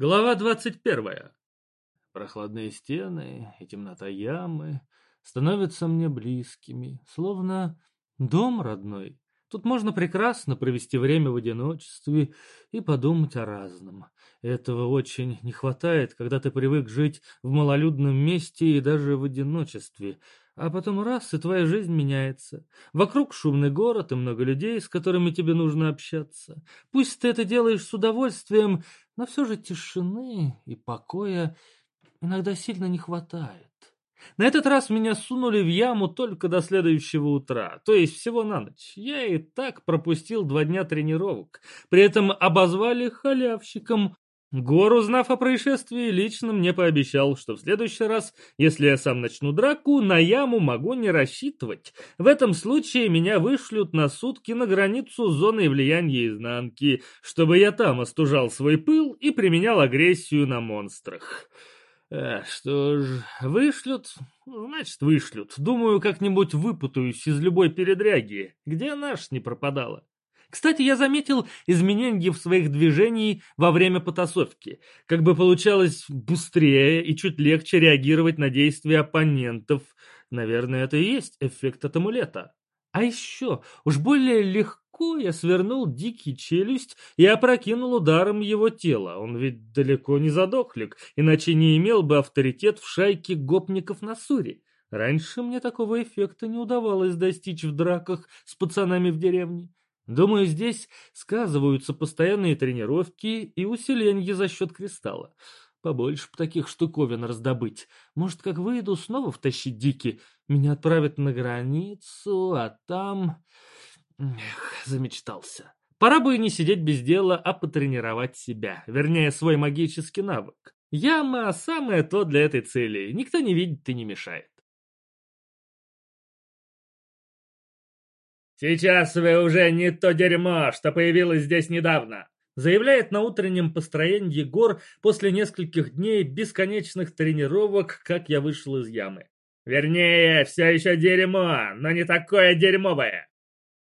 Глава двадцать первая. Прохладные стены и темнота ямы становятся мне близкими, словно дом родной. Тут можно прекрасно провести время в одиночестве и подумать о разном. Этого очень не хватает, когда ты привык жить в малолюдном месте и даже в одиночестве. А потом раз, и твоя жизнь меняется. Вокруг шумный город и много людей, с которыми тебе нужно общаться. Пусть ты это делаешь с удовольствием, но все же тишины и покоя иногда сильно не хватает. На этот раз меня сунули в яму только до следующего утра, то есть всего на ночь. Я и так пропустил два дня тренировок. При этом обозвали халявщиком, Гор, узнав о происшествии, лично мне пообещал, что в следующий раз, если я сам начну драку, на яму могу не рассчитывать. В этом случае меня вышлют на сутки на границу с зоной влияния изнанки, чтобы я там остужал свой пыл и применял агрессию на монстрах. А, что ж, вышлют, значит вышлют. Думаю, как-нибудь выпутаюсь из любой передряги, где наш не пропадала. Кстати, я заметил изменения в своих движениях во время потасовки. Как бы получалось быстрее и чуть легче реагировать на действия оппонентов. Наверное, это и есть эффект от амулета. А еще, уж более легко я свернул дикий челюсть и опрокинул ударом его тело. Он ведь далеко не задохлик, иначе не имел бы авторитет в шайке гопников на Суре. Раньше мне такого эффекта не удавалось достичь в драках с пацанами в деревне. Думаю, здесь сказываются постоянные тренировки и усиление за счет кристалла. Побольше бы таких штуковин раздобыть. Может, как выйду, снова втащить дики. Меня отправят на границу, а там... Эх, замечтался. Пора бы не сидеть без дела, а потренировать себя. Вернее, свой магический навык. Яма — самое то для этой цели. Никто не видит и не мешает. «Сейчас вы уже не то дерьмо, что появилось здесь недавно», заявляет на утреннем построении гор после нескольких дней бесконечных тренировок, как я вышел из ямы. Вернее, все еще дерьмо, но не такое дерьмовое.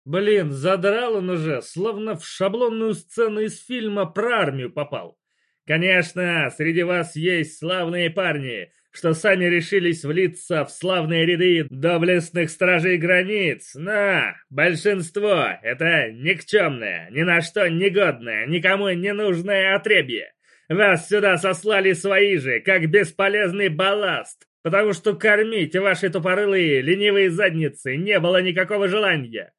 Блин, задрал он уже, словно в шаблонную сцену из фильма про армию попал. Конечно, среди вас есть славные парни, что сами решились влиться в славные ряды доблестных стражей границ, но большинство — это никчемное, ни на что негодное, никому не нужное отребье. Вас сюда сослали свои же, как бесполезный балласт, потому что кормить ваши тупорылые ленивые задницы не было никакого желания.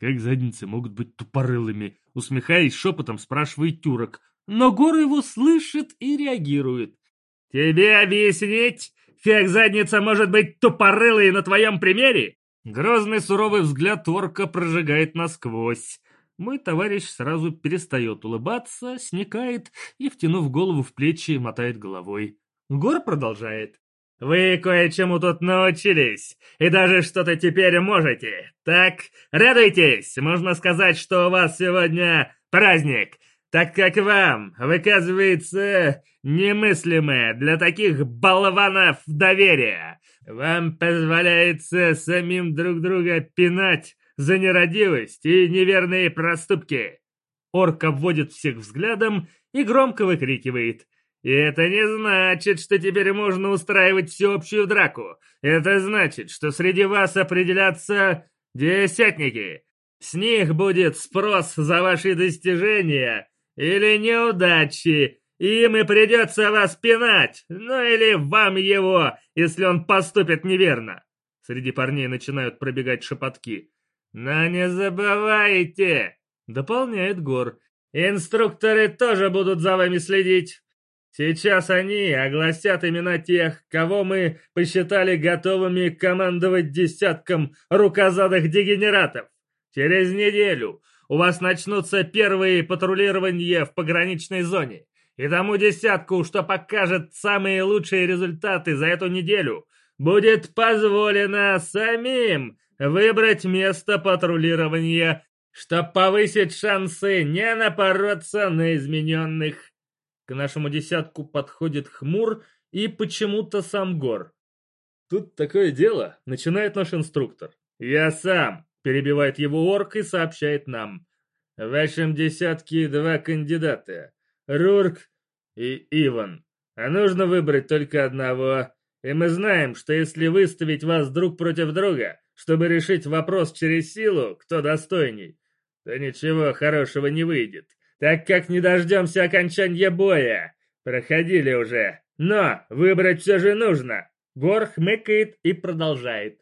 Как задницы могут быть тупорылыми? Усмехаясь шепотом, спрашивает Тюрок. Но Гор его слышит и реагирует. «Тебе объяснить, как задница может быть тупорылой на твоем примере?» Грозный суровый взгляд орка прожигает насквозь. Мой товарищ сразу перестает улыбаться, сникает и, втянув голову в плечи, мотает головой. Гор продолжает. «Вы кое-чему тут научились, и даже что-то теперь можете. Так, радуйтесь, можно сказать, что у вас сегодня праздник так как вам выказывается немыслимое для таких болванов доверие. Вам позволяется самим друг друга пинать за нерадивость и неверные проступки. Орк обводит всех взглядом и громко выкрикивает. И это не значит, что теперь можно устраивать всеобщую драку. Это значит, что среди вас определятся десятники. С них будет спрос за ваши достижения или неудачи, им и придется вас пинать, ну или вам его, если он поступит неверно. Среди парней начинают пробегать шепотки. Но не забывайте, дополняет Гор, инструкторы тоже будут за вами следить. Сейчас они огласят имена тех, кого мы посчитали готовыми командовать десятком рукозадых дегенератов. Через неделю у вас начнутся первые патрулирования в пограничной зоне. И тому десятку, что покажет самые лучшие результаты за эту неделю, будет позволено самим выбрать место патрулирования, чтобы повысить шансы не напороться на измененных. К нашему десятку подходит хмур и почему-то сам Гор. Тут такое дело, начинает наш инструктор. Я сам. Перебивает его орк и сообщает нам. В вашем десятке два кандидата. Рурк и Иван. А нужно выбрать только одного. И мы знаем, что если выставить вас друг против друга, чтобы решить вопрос через силу, кто достойней, то ничего хорошего не выйдет, так как не дождемся окончания боя. Проходили уже. Но выбрать все же нужно. Гор хмыкает и продолжает.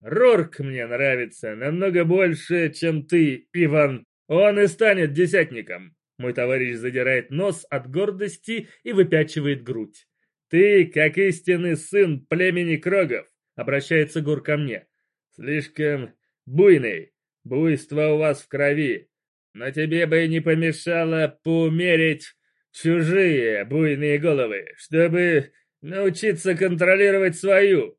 Рорк мне нравится намного больше, чем ты, Иван. Он и станет десятником. Мой товарищ задирает нос от гордости и выпячивает грудь. Ты, как истинный сын племени Крогов, обращается Гор ко мне. Слишком буйный. Буйство у вас в крови. Но тебе бы не помешало поумерить чужие буйные головы, чтобы научиться контролировать свою.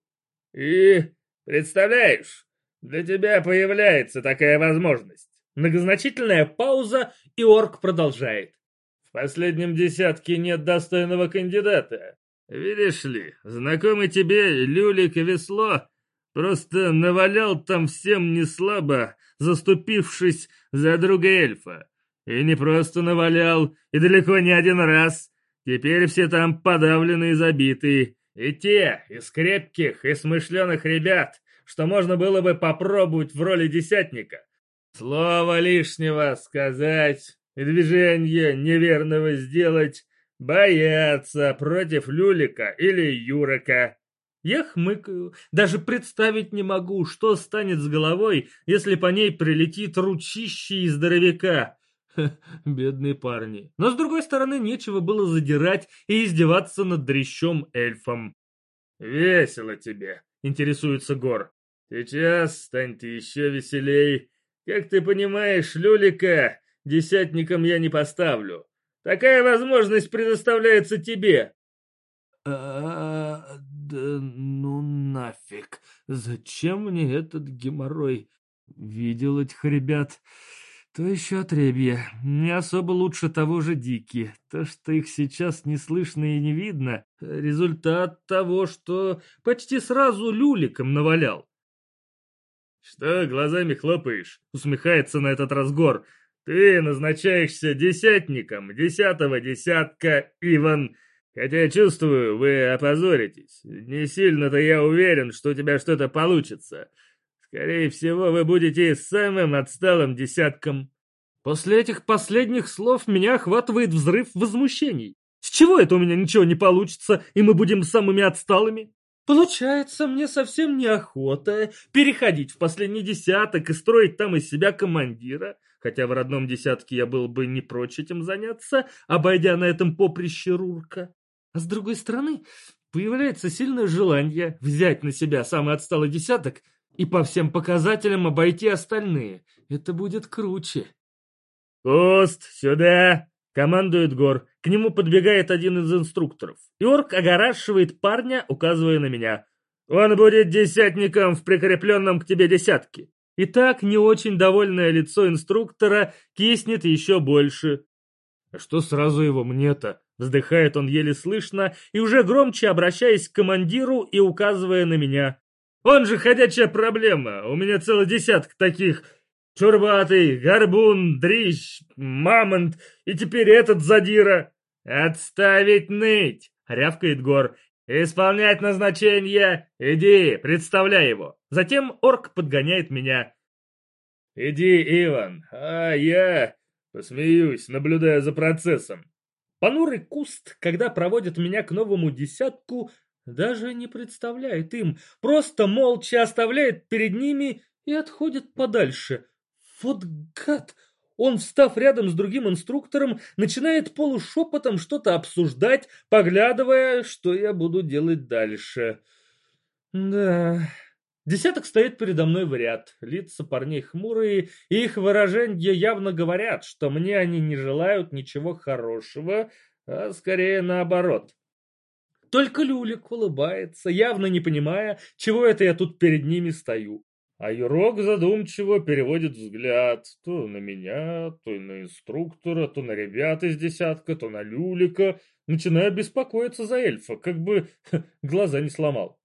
И, представляешь, для тебя появляется такая возможность. Многозначительная пауза, и орк продолжает. В последнем десятке нет достойного кандидата. Видишь ли, знакомый тебе Люлик Весло просто навалял там всем неслабо, заступившись за друга эльфа. И не просто навалял, и далеко не один раз. Теперь все там подавленные и забитые. И те, из крепких и смышленых ребят, что можно было бы попробовать в роли десятника. Слова лишнего сказать и движение неверного сделать боятся против Люлика или Юрока. Я хмыкаю, даже представить не могу, что станет с головой, если по ней прилетит ручище из здоровяка. Бедные парни. Но с другой стороны, нечего было задирать и издеваться над дрещом эльфом. «Весело тебе», — интересуется Гор. «Сейчас стань ты еще веселей. Как ты понимаешь, Люлика десятником я не поставлю. Такая возможность предоставляется тебе». А, да ну нафиг. Зачем мне этот геморрой? Видел этих ребят? То еще отребье. Не особо лучше того же Дики. То, что их сейчас не слышно и не видно, результат того, что почти сразу люликом навалял. «Что глазами хлопаешь?» — усмехается на этот разгор. «Ты назначаешься десятником десятого десятка, Иван. Хотя чувствую, вы опозоритесь. Не сильно-то я уверен, что у тебя что-то получится. Скорее всего, вы будете самым отсталым десятком. После этих последних слов меня охватывает взрыв возмущений. С чего это у меня ничего не получится, и мы будем самыми отсталыми? Получается, мне совсем неохота переходить в последний десяток и строить там из себя командира, хотя в родном десятке я был бы не прочь этим заняться, обойдя на этом поприще Рурка. А с другой стороны, появляется сильное желание взять на себя самый отсталый десяток и по всем показателям обойти остальные. Это будет круче. «Куст, сюда!» — командует Гор. К нему подбегает один из инструкторов. И орк огорашивает парня, указывая на меня. «Он будет десятником в прикрепленном к тебе десятке». И так не очень довольное лицо инструктора киснет еще больше. «А что сразу его мне-то?» Вздыхает он еле слышно и уже громче обращаясь к командиру и указывая на меня. Он же ходячая проблема. У меня целый десяток таких. Чурбатый, горбун, дрищ, мамонт и теперь этот задира. Отставить ныть, рявкает Гор. Исполнять назначение. Иди, представляй его. Затем орк подгоняет меня. Иди, Иван, а я посмеюсь, наблюдая за процессом. Понурый куст, когда проводит меня к новому десятку, даже не представляет им, просто молча оставляет перед ними и отходит подальше. Вот гад! Он, встав рядом с другим инструктором, начинает полушепотом что-то обсуждать, поглядывая, что я буду делать дальше. Да... Десяток стоит передо мной в ряд. Лица парней хмурые, и их выражения явно говорят, что мне они не желают ничего хорошего, а скорее наоборот. Только Люлик улыбается, явно не понимая, чего это я тут перед ними стою. А Юрок задумчиво переводит взгляд то на меня, то на инструктора, то на ребят из десятка, то на Люлика, начиная беспокоиться за эльфа, как бы глаза не сломал.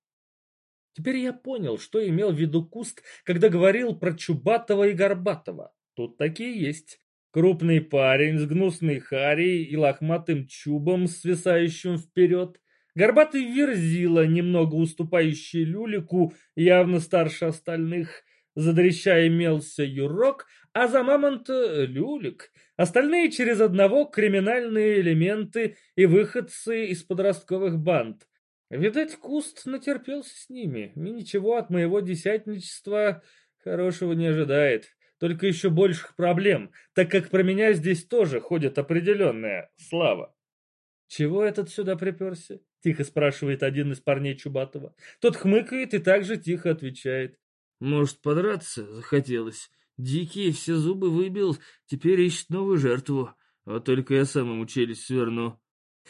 Теперь я понял, что имел в виду Куст, когда говорил про Чубатова и Горбатова. Тут такие есть. Крупный парень с гнусной харей и лохматым чубом, свисающим вперед. Горбатый верзила, немного уступающий люлику, явно старше остальных. За дрища имелся юрок, а за мамонта — люлик. Остальные через одного криминальные элементы и выходцы из подростковых банд. Видать, куст натерпелся с ними, и ничего от моего десятничества хорошего не ожидает. Только еще больших проблем, так как про меня здесь тоже ходит определенная слава. «Чего этот сюда приперся?» — тихо спрашивает один из парней Чубатова. Тот хмыкает и также тихо отвечает. «Может, подраться захотелось? Дикий все зубы выбил, теперь ищет новую жертву. Вот только я сам ему челюсть сверну».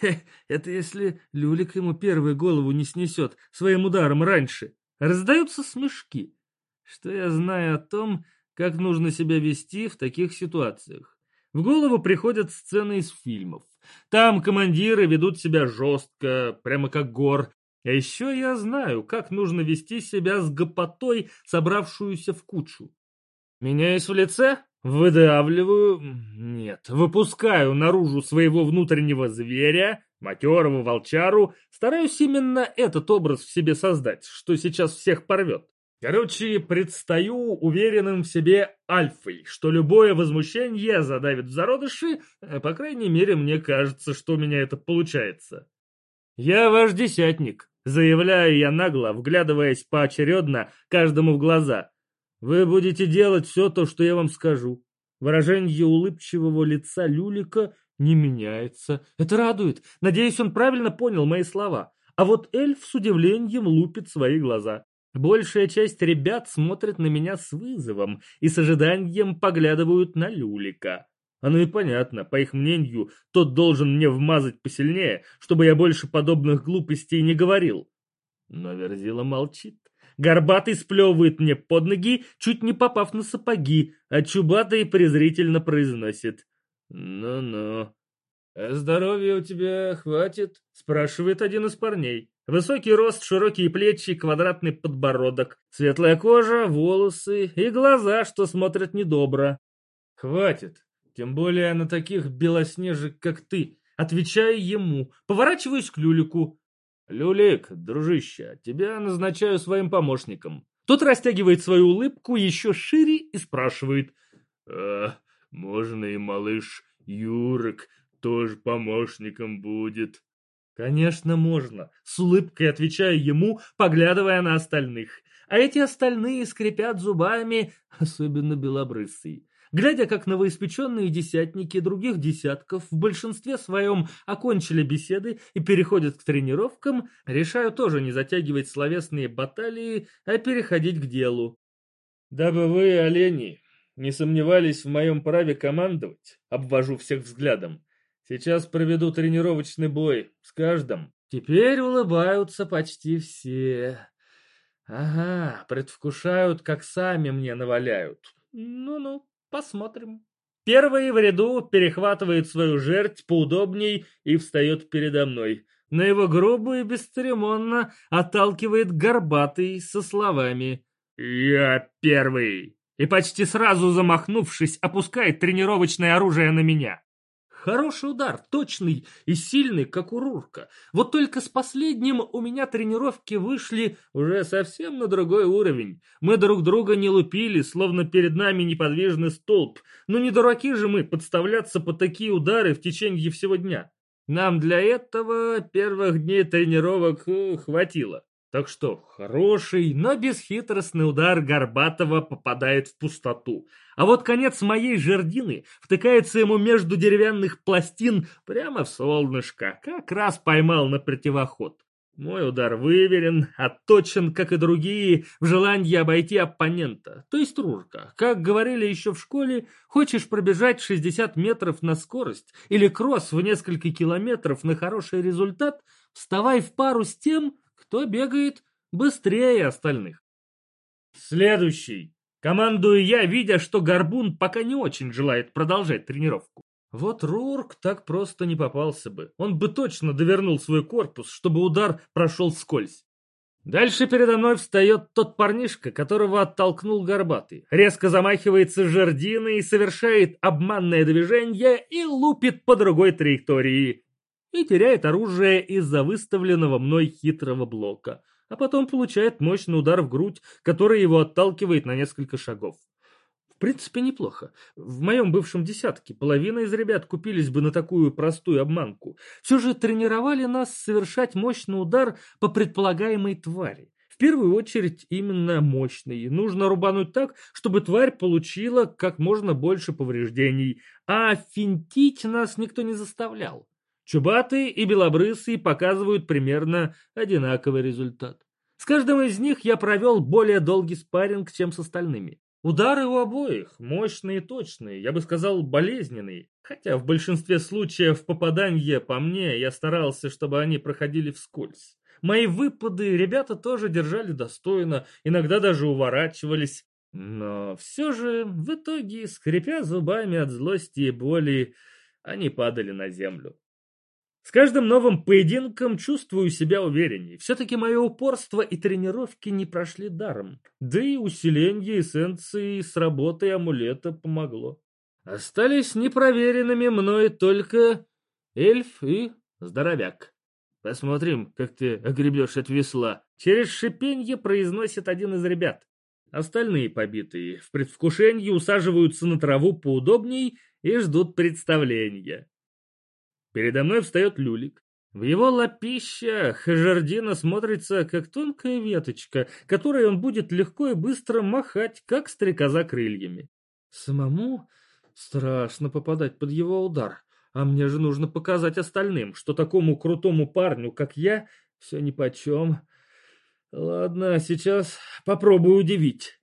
Хе, это если Люлик ему первую голову не снесет своим ударом раньше. Раздаются смешки. Что я знаю о том, как нужно себя вести в таких ситуациях? В голову приходят сцены из фильмов. Там командиры ведут себя жестко, прямо как гор. А еще я знаю, как нужно вести себя с гопотой, собравшуюся в кучу. Меняюсь в лице, выдавливаю, нет, выпускаю наружу своего внутреннего зверя, матерого волчару, стараюсь именно этот образ в себе создать, что сейчас всех порвет. Короче, предстаю уверенным в себе альфой, что любое возмущение задавит в зародыши, э, по крайней мере, мне кажется, что у меня это получается. «Я ваш десятник», — заявляю я нагло, вглядываясь поочередно каждому в глаза. «Вы будете делать все то, что я вам скажу». Выражение улыбчивого лица Люлика не меняется. Это радует. Надеюсь, он правильно понял мои слова. А вот эльф с удивлением лупит свои глаза. Большая часть ребят смотрит на меня с вызовом и с ожиданием поглядывают на Люлика. Оно и понятно, по их мнению, тот должен мне вмазать посильнее, чтобы я больше подобных глупостей не говорил. Но Верзила молчит. Горбатый сплевывает мне под ноги, чуть не попав на сапоги, а Чубатый презрительно произносит. «Ну-ну». «А здоровья у тебя хватит?» — спрашивает один из парней. Высокий рост, широкие плечи, квадратный подбородок, светлая кожа, волосы и глаза, что смотрят недобро. Хватит. Тем более на таких белоснежек, как ты. Отвечаю ему, поворачиваюсь к Люлику. Люлик, дружище, тебя назначаю своим помощником. Тот растягивает свою улыбку еще шире и спрашивает. «А, можно и малыш Юрик тоже помощником будет?» Конечно, можно. С улыбкой отвечаю ему, поглядывая на остальных. А эти остальные скрипят зубами, особенно белобрысый. Глядя, как новоиспеченные десятники других десятков в большинстве своем окончили беседы и переходят к тренировкам, решаю тоже не затягивать словесные баталии, а переходить к делу. Дабы вы, олени, не сомневались в моем праве командовать, обвожу всех взглядом, Сейчас проведу тренировочный бой с каждым. Теперь улыбаются почти все. Ага, предвкушают, как сами мне наваляют. Ну-ну, посмотрим. Первый в ряду перехватывает свою жерть поудобней и встает передо мной. На его грубо и бесцеремонно отталкивает горбатый со словами «Я первый!» и почти сразу замахнувшись, опускает тренировочное оружие на меня. Хороший удар, точный и сильный, как у Рурка. Вот только с последним у меня тренировки вышли уже совсем на другой уровень. Мы друг друга не лупили, словно перед нами неподвижный столб. Но не дураки же мы подставляться под такие удары в течение всего дня. Нам для этого первых дней тренировок э, хватило. Так что хороший, но бесхитростный удар Горбатова попадает в пустоту. А вот конец моей жердины втыкается ему между деревянных пластин прямо в солнышко. Как раз поймал на противоход. Мой удар выверен, отточен, как и другие, в желании обойти оппонента, то есть Рурка. Как говорили еще в школе, хочешь пробежать 60 метров на скорость или кросс в несколько километров на хороший результат, вставай в пару с тем, кто бегает быстрее остальных. Следующий. Командую я, видя, что Горбун пока не очень желает продолжать тренировку. Вот Рурк так просто не попался бы. Он бы точно довернул свой корпус, чтобы удар прошел скользь. Дальше передо мной встает тот парнишка, которого оттолкнул горбатый, резко замахивается жердиной, совершает обманное движение и лупит по другой траектории. И теряет оружие из-за выставленного мной хитрого блока, а потом получает мощный удар в грудь, который его отталкивает на несколько шагов принципе, неплохо. В моем бывшем десятке половина из ребят купились бы на такую простую обманку. Все же тренировали нас совершать мощный удар по предполагаемой твари. В первую очередь именно мощный. Нужно рубануть так, чтобы тварь получила как можно больше повреждений. А финтить нас никто не заставлял. Чубатые и белобрысые показывают примерно одинаковый результат. С каждым из них я провел более долгий спарринг, чем с остальными. Удары у обоих мощные и точные, я бы сказал, болезненные. Хотя в большинстве случаев попадания по мне я старался, чтобы они проходили вскользь. Мои выпады ребята тоже держали достойно, иногда даже уворачивались. Но все же в итоге, скрипя зубами от злости и боли, они падали на землю. С каждым новым поединком чувствую себя увереннее. Все-таки мое упорство и тренировки не прошли даром. Да и усиление эссенции с работой амулета помогло. Остались непроверенными мной только эльф и здоровяк. Посмотрим, как ты огребешь от весла. Через шипенье произносит один из ребят. Остальные побитые в предвкушении усаживаются на траву поудобней и ждут представления. Передо мной встает люлик. В его лапищах Жардина смотрится, как тонкая веточка, которой он будет легко и быстро махать, как стрекоза крыльями. Самому страшно попадать под его удар, а мне же нужно показать остальным, что такому крутому парню, как я, все нипочем. Ладно, сейчас попробую удивить.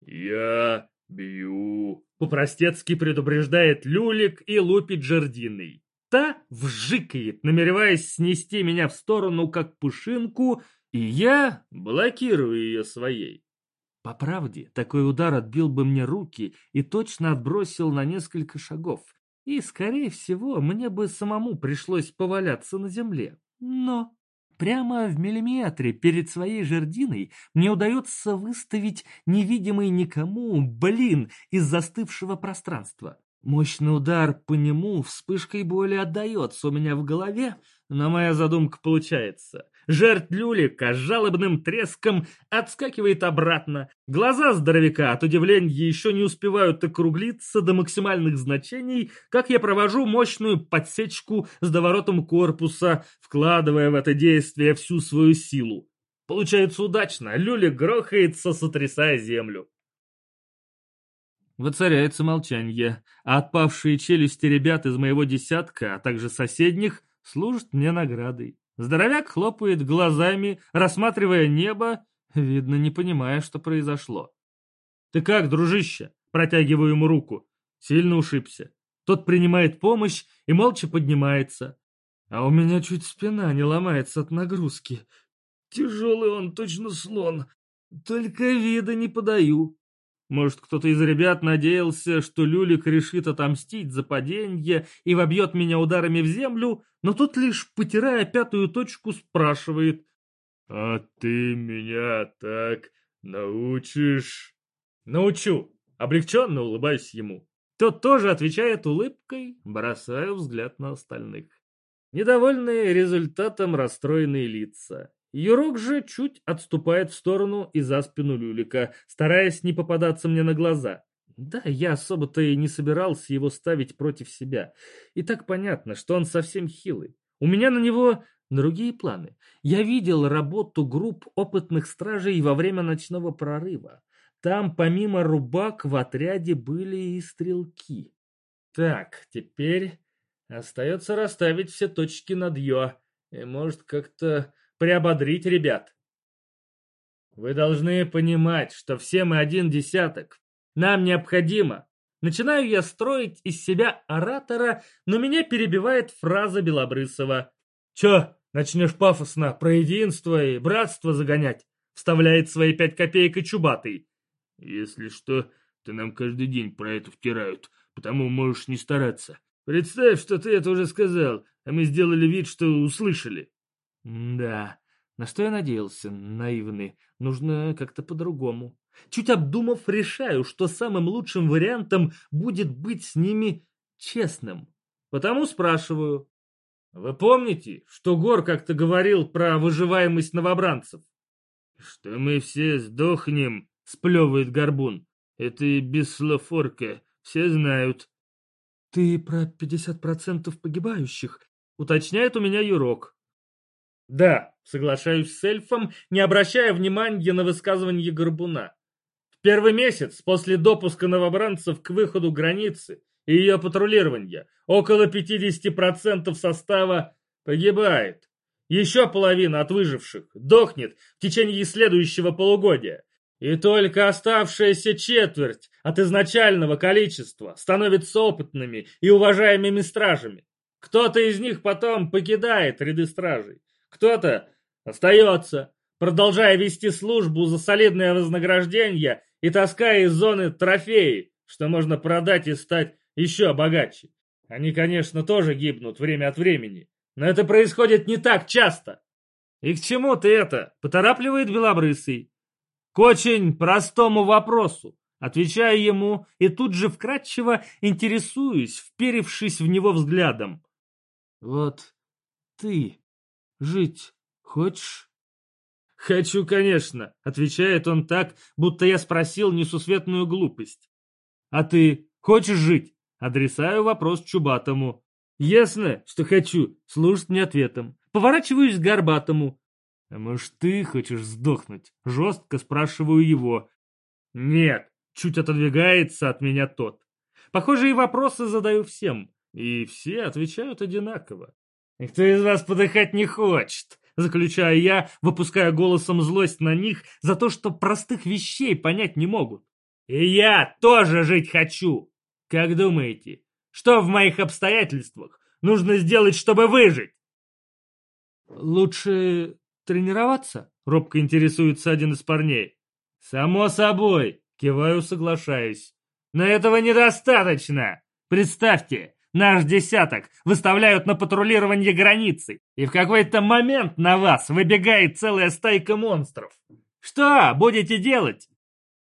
«Я бью», — по-простецки предупреждает Люлик и лупит Жардиной. Та вжикает, намереваясь снести меня в сторону, как пушинку, и я блокирую ее своей. По правде, такой удар отбил бы мне руки и точно отбросил на несколько шагов. И, скорее всего, мне бы самому пришлось поваляться на земле. Но прямо в миллиметре перед своей жердиной мне удается выставить невидимый никому блин из застывшего пространства. Мощный удар по нему вспышкой боли отдается у меня в голове, но моя задумка получается. Жертв люлика с жалобным треском отскакивает обратно. Глаза здоровяка от удивления еще не успевают округлиться до максимальных значений, как я провожу мощную подсечку с доворотом корпуса, вкладывая в это действие всю свою силу. Получается удачно, люлик грохается, сотрясая землю. Воцаряется молчание, а отпавшие челюсти ребят из моего десятка, а также соседних, служат мне наградой. Здоровяк хлопает глазами, рассматривая небо, видно, не понимая, что произошло. «Ты как, дружище?» Протягиваю ему руку. Сильно ушибся. Тот принимает помощь и молча поднимается. А у меня чуть спина не ломается от нагрузки. Тяжелый он, точно слон. Только вида не подаю. Может, кто-то из ребят надеялся, что Люлик решит отомстить за падение и вобьет меня ударами в землю, но тут лишь, потирая пятую точку, спрашивает. «А ты меня так научишь?» «Научу!» Облегченно улыбаюсь ему. Тот тоже отвечает улыбкой, бросаю взгляд на остальных. Недовольные результатом расстроенные лица. Юрок же чуть отступает в сторону и за спину Люлика, стараясь не попадаться мне на глаза. Да, я особо-то и не собирался его ставить против себя. И так понятно, что он совсем хилый. У меня на него другие планы. Я видел работу групп опытных стражей во время ночного прорыва. Там помимо рубак в отряде были и стрелки. Так, теперь остается расставить все точки над «ё». И может как-то приободрить ребят. Вы должны понимать, что все мы один десяток. Нам необходимо. Начинаю я строить из себя оратора, но меня перебивает фраза Белобрысова. «Чё, начнешь пафосно про единство и братство загонять?» Вставляет свои пять копеек и чубатый. «Если что, то нам каждый день про это втирают, потому можешь не стараться. Представь, что ты это уже сказал, а мы сделали вид, что услышали». Да, На что я надеялся, наивный. Нужно как-то по-другому. Чуть обдумав, решаю, что самым лучшим вариантом будет быть с ними честным. Потому спрашиваю. Вы помните, что Гор как-то говорил про выживаемость новобранцев? Что мы все сдохнем, сплевывает Горбун. Это и без слофорка, все знают. Ты про 50% погибающих, уточняет у меня Юрок. Да, соглашаюсь с эльфом, не обращая внимания на высказывание Горбуна. В первый месяц после допуска новобранцев к выходу границы и ее патрулирования около 50% состава погибает. Еще половина от выживших дохнет в течение следующего полугодия. И только оставшаяся четверть от изначального количества становится опытными и уважаемыми стражами. Кто-то из них потом покидает ряды стражей, кто-то остается, продолжая вести службу за солидное вознаграждение и таская из зоны трофеи, что можно продать и стать еще богаче. Они, конечно, тоже гибнут время от времени, но это происходит не так часто. И к чему ты это? Поторапливает Белобрысый. К очень простому вопросу. Отвечаю ему и тут же вкратчиво интересуюсь, вперевшись в него взглядом. Вот ты жить хочешь? «Хочу, конечно», — отвечает он так, будто я спросил несусветную глупость. «А ты хочешь жить?» Адресаю вопрос Чубатому. «Ясно, что хочу», — служит мне ответом. Поворачиваюсь к Горбатому. «А может, ты хочешь сдохнуть?» Жестко спрашиваю его. «Нет», — чуть отодвигается от меня тот. Похожие вопросы задаю всем, и все отвечают одинаково. «Кто из вас подыхать не хочет?» Заключаю я, выпуская голосом злость на них за то, что простых вещей понять не могут. «И я тоже жить хочу!» Как думаете, что в моих обстоятельствах нужно сделать, чтобы выжить? Лучше тренироваться? Робко интересуется один из парней. Само собой, киваю, соглашаюсь. Но этого недостаточно. Представьте, Наш десяток выставляют на патрулирование границы, и в какой-то момент на вас выбегает целая стайка монстров. Что будете делать?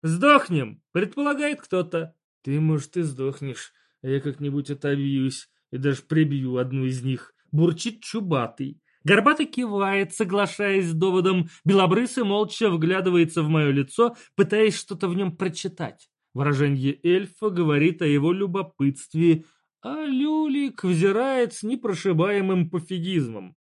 Сдохнем, предполагает кто-то. Ты, может, и сдохнешь, а я как-нибудь отобьюсь и даже прибью одну из них. Бурчит чубатый. Горбатый кивает, соглашаясь с доводом. Белобрысый молча вглядывается в мое лицо, пытаясь что-то в нем прочитать. Выражение эльфа говорит о его любопытстве, а Люлик взирает с непрошибаемым пофигизмом.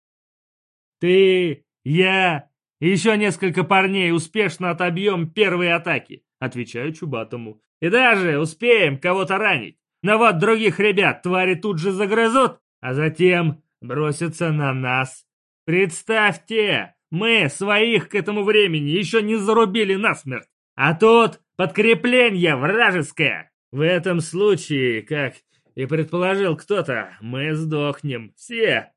«Ты, я и еще несколько парней успешно отобьем первые атаки», отвечаю Чубатому. «И даже успеем кого-то ранить. Но вот других ребят твари тут же загрызут, а затем бросятся на нас. Представьте, мы своих к этому времени еще не зарубили насмерть, а тут подкрепление вражеское. В этом случае, как и предположил кто-то, мы сдохнем. Все.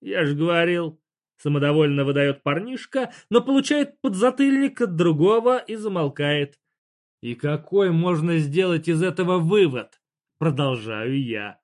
Я же говорил. Самодовольно выдает парнишка, но получает подзатыльник от другого и замолкает. И какой можно сделать из этого вывод? Продолжаю я.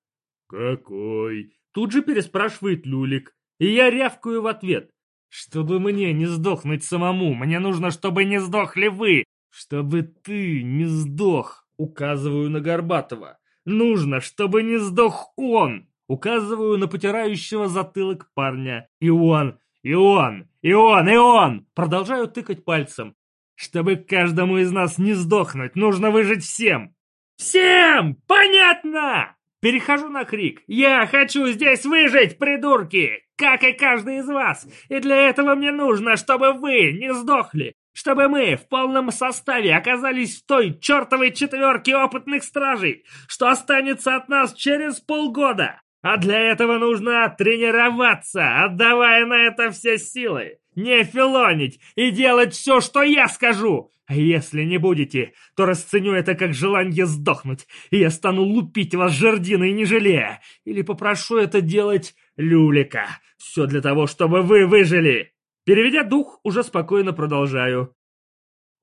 Какой? Тут же переспрашивает Люлик. И я рявкаю в ответ. Чтобы мне не сдохнуть самому, мне нужно, чтобы не сдохли вы. Чтобы ты не сдох, указываю на Горбатова. Нужно, чтобы не сдох он. Указываю на потирающего затылок парня. И он, и он, и он, и он. Продолжаю тыкать пальцем. Чтобы каждому из нас не сдохнуть, нужно выжить всем. Всем! Понятно! Перехожу на крик. «Я хочу здесь выжить, придурки! Как и каждый из вас! И для этого мне нужно, чтобы вы не сдохли! Чтобы мы в полном составе оказались в той чертовой четверке опытных стражей, что останется от нас через полгода. А для этого нужно тренироваться, отдавая на это все силы, не филонить и делать все, что я скажу. А если не будете, то расценю это как желание сдохнуть, и я стану лупить вас жердиной не жалея, или попрошу это делать Люлика. Все для того, чтобы вы выжили. Переведя дух, уже спокойно продолжаю.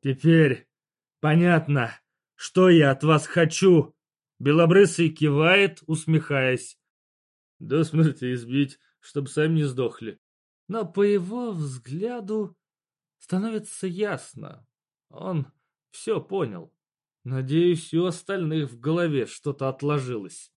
Теперь понятно, что я от вас хочу. Белобрысый кивает, усмехаясь. До смерти избить, чтобы сами не сдохли. но по его взгляду становится ясно. Он все понял. Надеюсь, у остальных в голове что-то отложилось.